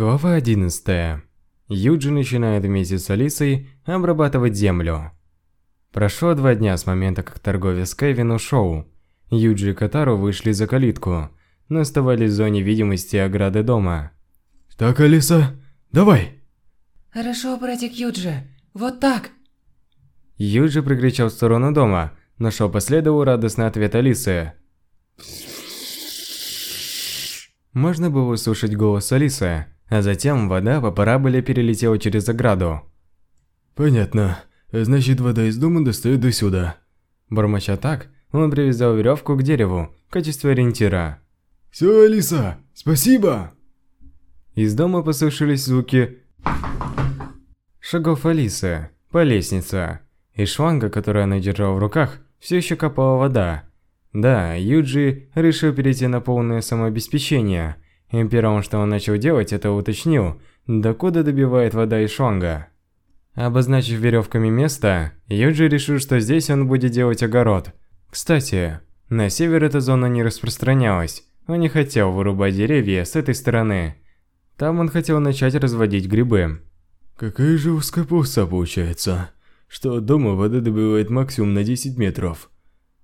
Глава 11. Юджи начинает вместе с Алисой обрабатывать землю. Прошло два дня с момента, как торговец Кевин ушел. Юджи и Катару вышли за калитку, но оставались в зоне видимости ограды дома. Так, Алиса, давай! Хорошо, братик Юджи, вот так. Юджи прикричал в сторону дома, но шел последовал радостный ответ Алисы. Можно было услышать голос Алисы, а затем вода по параболе перелетела через ограду. Понятно. Значит, вода из дома достает до сюда. Бормоча так, он привязал веревку к дереву в качестве ориентира. Все, Алиса, спасибо! Из дома послышались звуки шагов Алисы по лестнице. Из шланга, который она держала в руках, все еще капала вода. Да, Юджи решил перейти на полное самообеспечение – и первым, что он начал делать, это уточнил, докуда добивает вода из шланга. Обозначив веревками место, Юджи решил, что здесь он будет делать огород. Кстати, на север эта зона не распространялась. Он не хотел вырубать деревья с этой стороны. Там он хотел начать разводить грибы. Какая же узкая полоса получается, что от дома вода добивает максимум на 10 метров.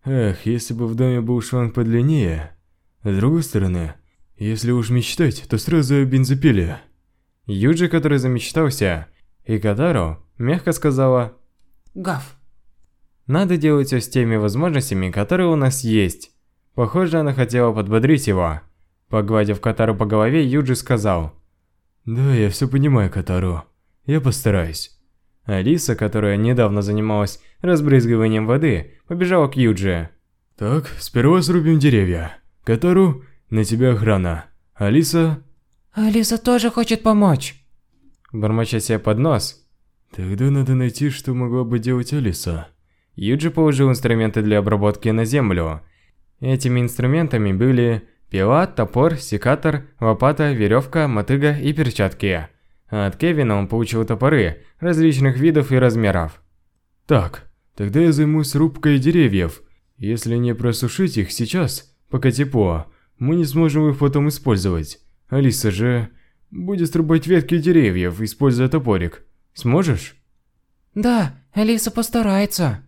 Эх, если бы в доме был шланг подлиннее. С другой стороны, если уж мечтать, то сразу о бензопиле. Юджи, который замечтался, и Катару мягко сказала «Гав». Надо делать все с теми возможностями, которые у нас есть. Похоже, она хотела подбодрить его. Погладив Катару по голове, Юджи сказал «Да, я все понимаю, Катару. Я постараюсь». Алиса, которая недавно занималась разбрызгиванием воды, побежала к Юджи. «Так, сперва срубим деревья. Катару, на тебя охрана. Алиса? Алиса тоже хочет помочь. Бормоча себе под нос. Тогда надо найти, что могла бы делать Алиса. Юджи положил инструменты для обработки на землю. Этими инструментами были пила, топор, секатор, лопата, веревка, мотыга и перчатки. А от Кевина он получил топоры различных видов и размеров. Так, тогда я займусь рубкой деревьев. Если не просушить их сейчас, пока тепло, мы не сможем их потом использовать. Алиса же будет срубать ветки деревьев, используя топорик. Сможешь? Да, Алиса постарается.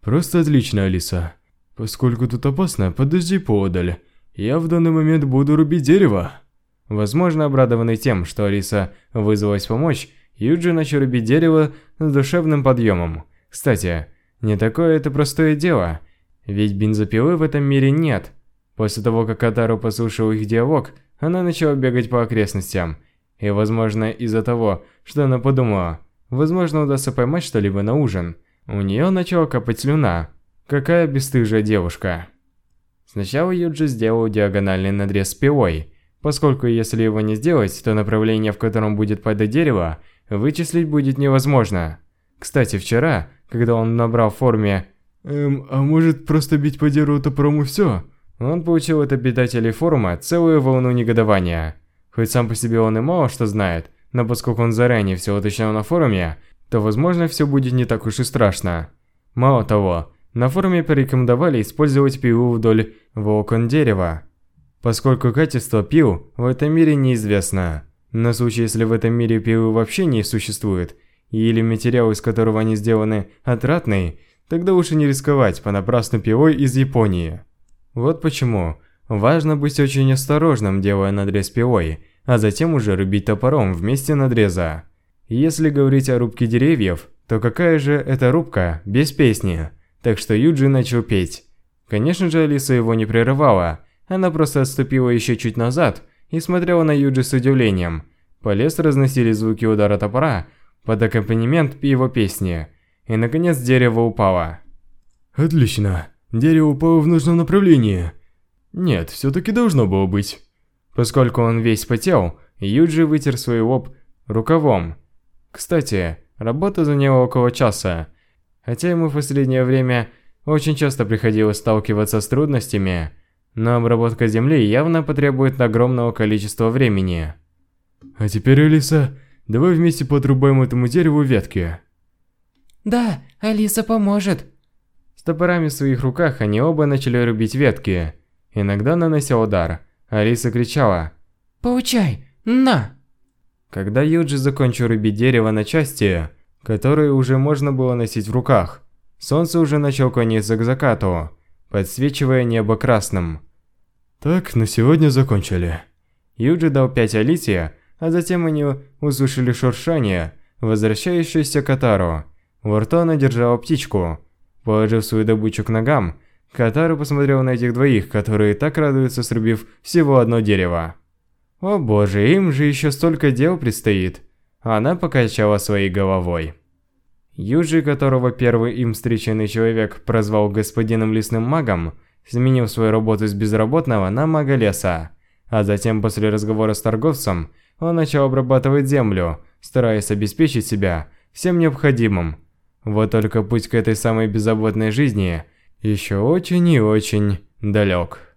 Просто отлично, Алиса. Поскольку тут опасно, подожди поодаль. Я в данный момент буду рубить дерево. Возможно, обрадованный тем, что Алиса вызвалась помочь, Юджи начал рубить дерево с душевным подъемом. Кстати, не такое это простое дело, ведь бензопилы в этом мире нет – После того, как Катару послушал их диалог, она начала бегать по окрестностям. И, возможно, из-за того, что она подумала, возможно, удастся поймать что-либо на ужин, у нее начала капать слюна. Какая бесстыжая девушка. Сначала Юджи сделал диагональный надрез с пилой, поскольку если его не сделать, то направление, в котором будет падать дерево, вычислить будет невозможно. Кстати, вчера, когда он набрал в форме «Эм, а может просто бить по дереву топором и все?» Он получил от обитателей форума целую волну негодования. Хоть сам по себе он и мало что знает, но поскольку он заранее все уточнил на форуме, то возможно все будет не так уж и страшно. Мало того, на форуме порекомендовали использовать пилу вдоль волокон дерева. Поскольку качество пил в этом мире неизвестно. На случай, если в этом мире пилы вообще не существует, или материал, из которого они сделаны, отратный, тогда лучше не рисковать понапрасну пилой из Японии. Вот почему важно быть очень осторожным, делая надрез пилой, а затем уже рубить топором вместе надреза. Если говорить о рубке деревьев, то какая же это рубка без песни? Так что Юджи начал петь. Конечно же, Алиса его не прерывала. Она просто отступила еще чуть назад и смотрела на Юджи с удивлением. По лесу разносили звуки удара топора под аккомпанемент его песни. И наконец дерево упало. Отлично. Дерево упало в нужном направлении. Нет, все-таки должно было быть. Поскольку он весь потел, Юджи вытер свой лоб рукавом. Кстати, работа заняла около часа. Хотя ему в последнее время очень часто приходилось сталкиваться с трудностями, но обработка земли явно потребует огромного количества времени. А теперь, Алиса, давай вместе подрубаем этому дереву ветки. Да, Алиса поможет. С топорами в своих руках они оба начали рубить ветки. Иногда нанося удар. Алиса кричала. «Получай! На!» Когда Юджи закончил рубить дерево на части, которые уже можно было носить в руках, солнце уже начало клониться к закату, подсвечивая небо красным. Так, на сегодня закончили. Юджи дал пять Алите, а затем они услышали шуршание, возвращающееся к Катару. Во рту она держала птичку. Положив свою добычу к ногам, Катару посмотрел на этих двоих, которые так радуются, срубив всего одно дерево. О боже, им же еще столько дел предстоит. Она покачала своей головой. Юджи, которого первый им встреченный человек прозвал господином лесным магом, сменил свою работу с безработного на мага леса. А затем после разговора с торговцем, он начал обрабатывать землю, стараясь обеспечить себя всем необходимым. Вот только путь к этой самой беззаботной жизни еще очень и очень далек.